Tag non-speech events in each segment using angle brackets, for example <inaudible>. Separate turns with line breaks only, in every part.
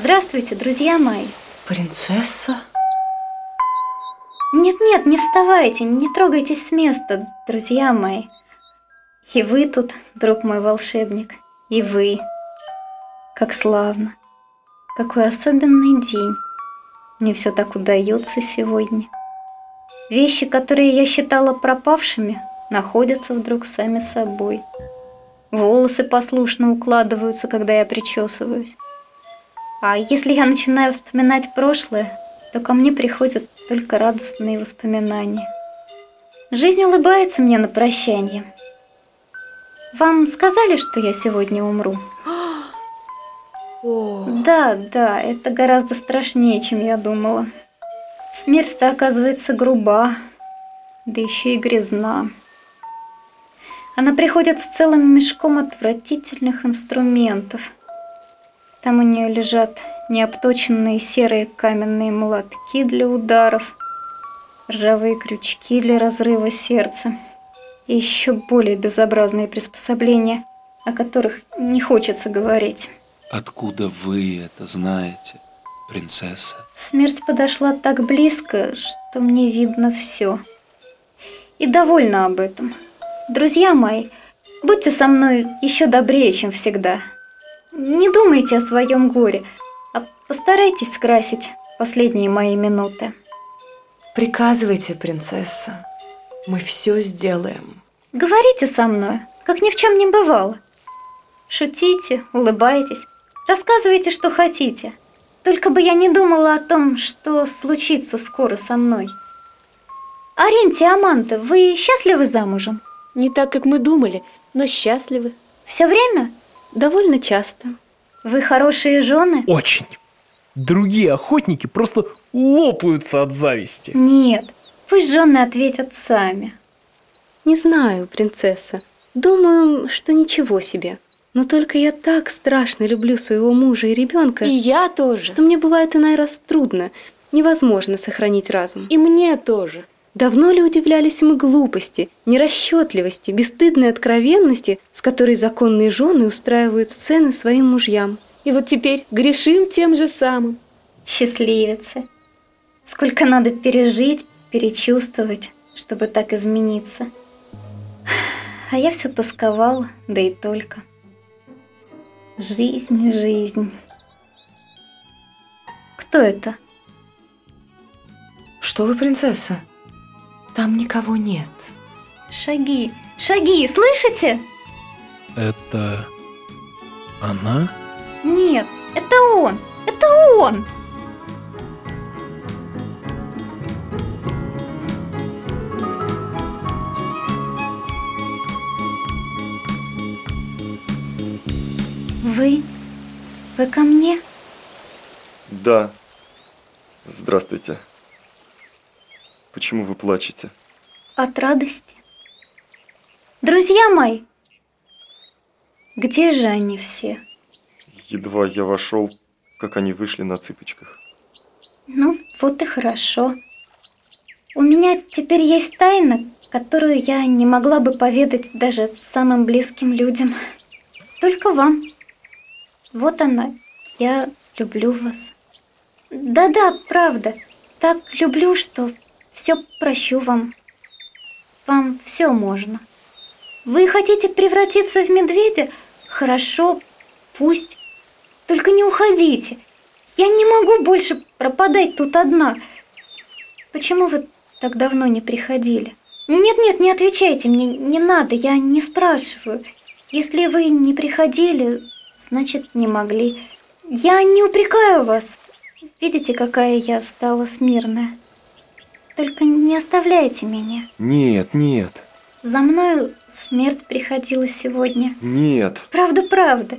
Здравствуйте, друзья мои.
Принцесса?
Нет-нет, не вставайте, не трогайтесь с места, друзья мои. И вы тут, друг мой волшебник, и вы. Как славно. Какой особенный день. Мне все так удается сегодня. Вещи, которые я считала пропавшими, находятся вдруг сами собой. Волосы послушно укладываются, когда я причесываюсь. А если я начинаю вспоминать прошлое, то ко мне приходят только радостные воспоминания. Жизнь улыбается мне на прощание. Вам сказали, что я сегодня умру? <gasps> да, да, это гораздо страшнее, чем я думала. Смерть-то оказывается груба, да еще и грязна. Она приходит с целым мешком отвратительных инструментов – там у нее лежат необточенные серые каменные молотки для ударов, ржавые крючки для разрыва сердца и еще более безобразные приспособления, о которых не хочется говорить.
Откуда вы это знаете, принцесса?
Смерть подошла так близко, что мне видно все. И довольна об этом. Друзья мои, будьте со мной еще добрее, чем всегда. Не думайте о своем горе, а постарайтесь скрасить последние мои минуты.
Приказывайте, принцесса. Мы все сделаем.
Говорите со мной, как ни в чем не бывало. Шутите, улыбайтесь, рассказывайте, что хотите. Только бы я не думала о том, что случится скоро со мной. Арентия Аманта, вы счастливы замужем?
Не так, как мы думали, но счастливы.
Все время?
Довольно часто.
Вы хорошие жены?
Очень. Другие охотники просто лопаются от зависти.
Нет, пусть жены ответят сами.
Не знаю, принцесса. Думаю, что ничего себе. Но только я так страшно люблю своего мужа и ребенка.
И я тоже.
Что мне бывает иной раз трудно. Невозможно сохранить разум.
И мне тоже.
Давно ли удивлялись мы глупости, нерасчетливости, бесстыдной откровенности, с которой законные жены устраивают сцены своим мужьям?
И вот теперь грешим тем же самым.
Счастливицы. Сколько надо пережить, перечувствовать, чтобы так измениться. А я все тосковала, да и только. Жизнь, жизнь. Кто это?
Что вы, принцесса? Там никого нет.
Шаги. Шаги, слышите?
Это... она?
Нет, это он. Это он! Вы? Вы ко мне?
Да. Здравствуйте. Почему вы плачете?
От радости. Друзья мои, где же они все?
Едва я вошел, как они вышли на цыпочках.
Ну, вот и хорошо. У меня теперь есть тайна, которую я не могла бы поведать даже самым близким людям. Только вам. Вот она. Я люблю вас. Да-да, правда. Так люблю, что все прощу вам. Вам все можно. Вы хотите превратиться в медведя? Хорошо, пусть. Только не уходите. Я не могу больше пропадать тут одна. Почему вы так давно не приходили? Нет-нет, не отвечайте мне, не надо, я не спрашиваю. Если вы не приходили, значит, не могли. Я не упрекаю вас. Видите, какая я стала смирная. Только не оставляйте меня.
Нет, нет.
За мною смерть приходила сегодня.
Нет.
Правда, правда.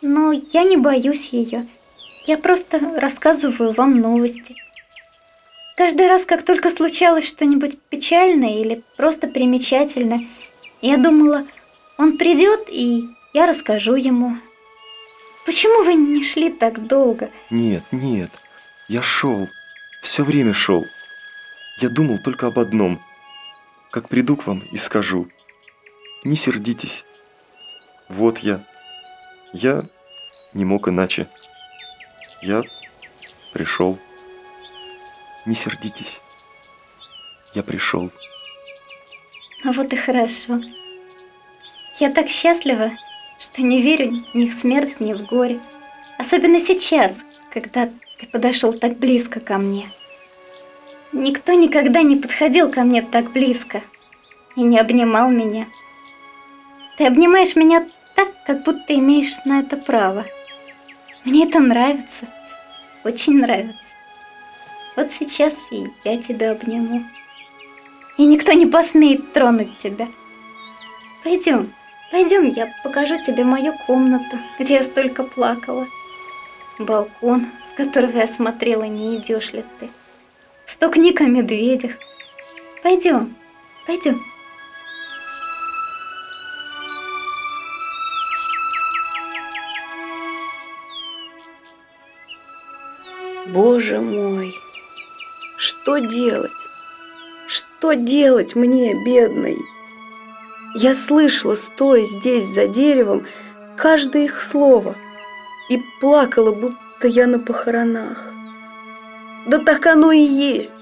Но я не боюсь ее. Я просто рассказываю вам новости. Каждый раз, как только случалось что-нибудь печальное или просто примечательное, я думала, он придет, и я расскажу ему. Почему вы не шли так долго?
Нет, нет, я шел, все время шел. Я думал только об одном. Как приду к вам и скажу. Не сердитесь. Вот я. Я не мог иначе. Я пришел. Не сердитесь. Я пришел.
А вот и хорошо. Я так счастлива, что не верю ни в смерть, ни в горе. Особенно сейчас, когда ты подошел так близко ко мне. Никто никогда не подходил ко мне так близко и не обнимал меня. Ты обнимаешь меня так, как будто имеешь на это право. Мне это нравится, очень нравится. Вот сейчас и я тебя обниму. И никто не посмеет тронуть тебя. Пойдем, пойдем, я покажу тебе мою комнату, где я столько плакала. Балкон, с которого я смотрела, не идешь ли ты стукника медведях. Пойдем, пойдем.
Боже мой, что делать? Что делать мне, бедной? Я слышала, стоя здесь за деревом, каждое их слово и плакала, будто я на похоронах. Да так оно и есть.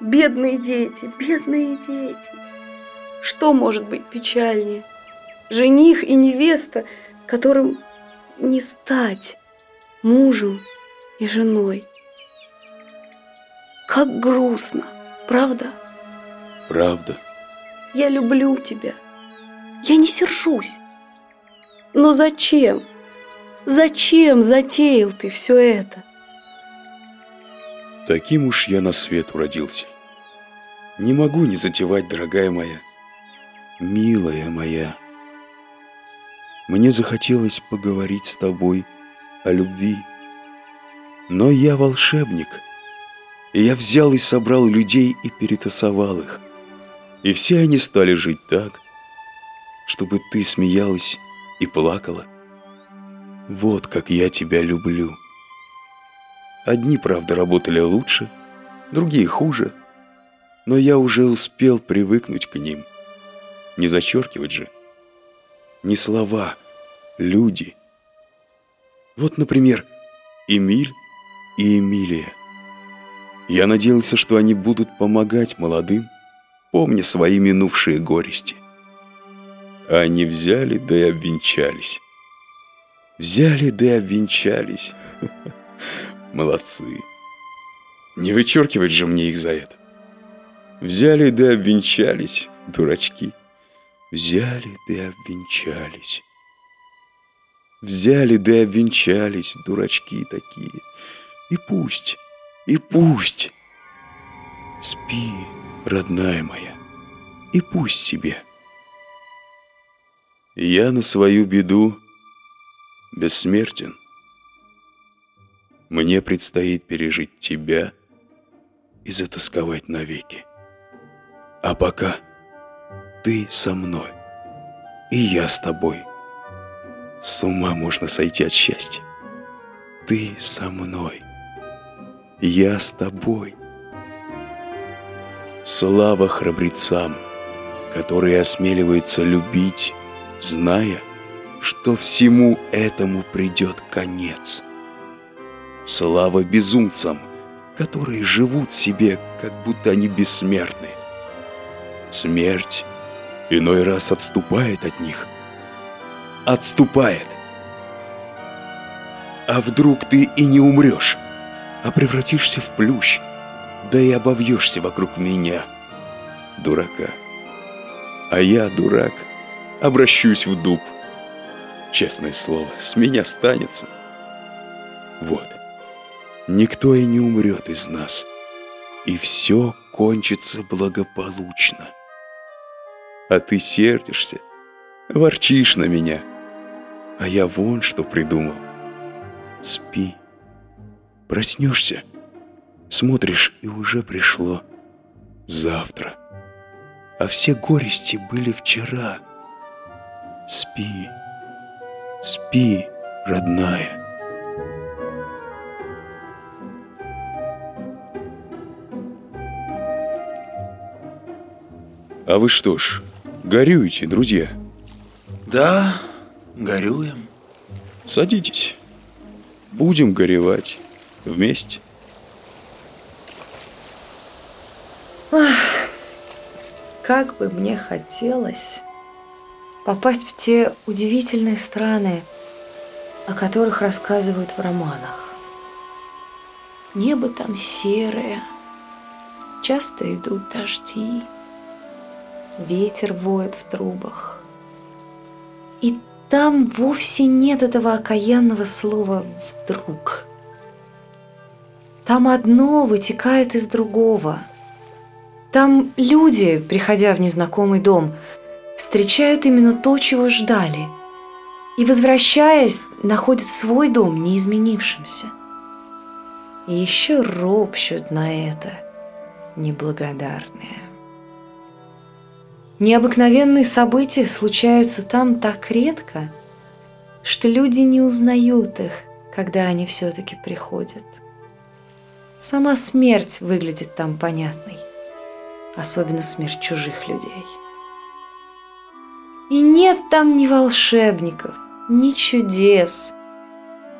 Бедные дети, бедные дети. Что может быть печальнее? Жених и невеста, которым не стать мужем и женой. Как грустно, правда?
Правда.
Я люблю тебя. Я не сержусь. Но зачем? Зачем затеял ты все это?
Таким уж я на свет уродился. Не могу не затевать, дорогая моя, милая моя. Мне захотелось поговорить с тобой о любви. Но я волшебник, и я взял и собрал людей и перетасовал их. И все они стали жить так, чтобы ты смеялась и плакала. Вот как я тебя люблю. Одни, правда, работали лучше, другие хуже. Но я уже успел привыкнуть к ним. Не зачеркивать же. Не слова, люди. Вот, например, Эмиль и Эмилия. Я надеялся, что они будут помогать молодым, помня свои минувшие горести. А они взяли да и обвенчались. Взяли да и обвенчались. <laughs> Молодцы. Не вычеркивать же мне их за это. Взяли да обвенчались, дурачки. Взяли да обвенчались. Взяли да обвенчались, дурачки такие. И пусть, и пусть. Спи, родная моя, и пусть себе. Я на свою беду бессмертен. Мне предстоит пережить тебя и затасковать навеки. А пока ты со мной, и я с тобой. С ума можно сойти от счастья. Ты со мной, я с тобой. Слава храбрецам, которые осмеливаются любить, зная, что всему этому придет конец – Слава безумцам, которые живут себе, как будто они бессмертны. Смерть иной раз отступает от них. Отступает. А вдруг ты и не умрешь, а превратишься в плющ, да и обовьешься вокруг меня, дурака. А я, дурак, обращусь в дуб. Честное слово, с меня станется. Вот никто и не умрет из нас, и все кончится благополучно. А ты сердишься, ворчишь на меня, а я вон что придумал. Спи, проснешься, смотришь, и уже пришло завтра. А все горести были вчера. Спи, спи, родная. А вы что ж, горюете, друзья?
Да, горюем.
Садитесь. Будем горевать вместе.
Ах, как бы мне хотелось попасть в те удивительные страны, о которых рассказывают в романах. Небо там серое, часто идут дожди ветер воет в трубах. И там вовсе нет этого окаянного слова «вдруг». Там одно вытекает из другого. Там люди, приходя в незнакомый дом, встречают именно то, чего ждали. И, возвращаясь, находят свой дом неизменившимся. И еще ропщут на это неблагодарные. Необыкновенные события случаются там так редко, что люди не узнают их, когда они все-таки приходят. Сама смерть выглядит там понятной, особенно смерть чужих людей. И нет там ни волшебников, ни чудес.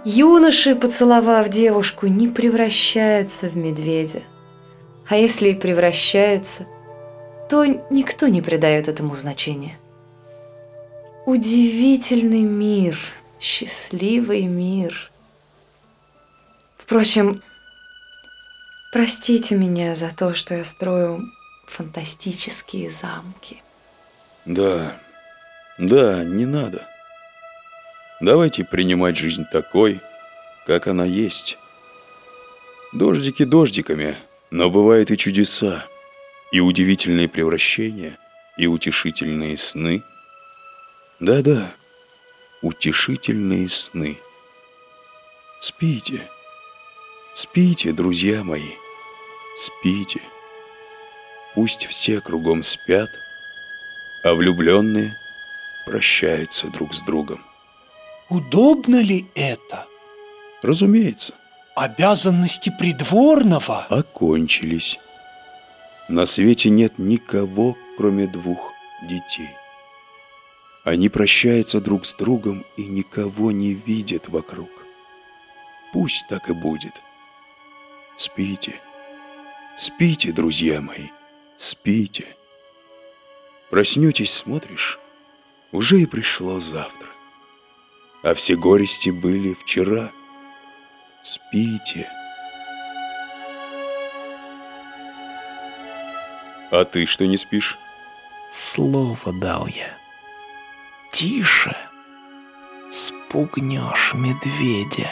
Юноши, поцеловав девушку, не превращаются в медведя. А если и превращаются – то никто не придает этому значения. Удивительный мир, счастливый мир. Впрочем, простите меня за то, что я строю фантастические замки.
Да, да, не надо. Давайте принимать жизнь такой, как она есть. Дождики дождиками, но бывают и чудеса и удивительные превращения, и утешительные сны. Да-да, утешительные сны. Спите, спите, друзья мои, спите. Пусть все кругом спят, а влюбленные прощаются друг с другом.
Удобно ли это?
Разумеется.
Обязанности придворного
окончились. На свете нет никого, кроме двух детей. Они прощаются друг с другом и никого не видят вокруг. Пусть так и будет. Спите. Спите, друзья мои. Спите. Проснетесь, смотришь, уже и пришло завтра. А все горести были вчера. Спите. А ты что не спишь?
Слово дал я. Тише. Спугнешь медведя.